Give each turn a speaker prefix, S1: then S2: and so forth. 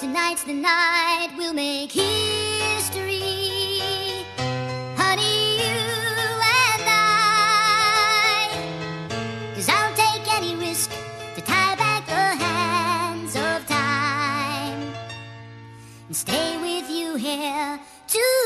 S1: Tonight's the night we'll make history. Honey, you and I. Cause I'll take any risk to tie back the hands of time and stay with you here tonight.